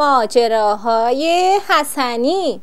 ماجراهای حسنی.